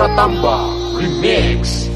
Ratamba Remix.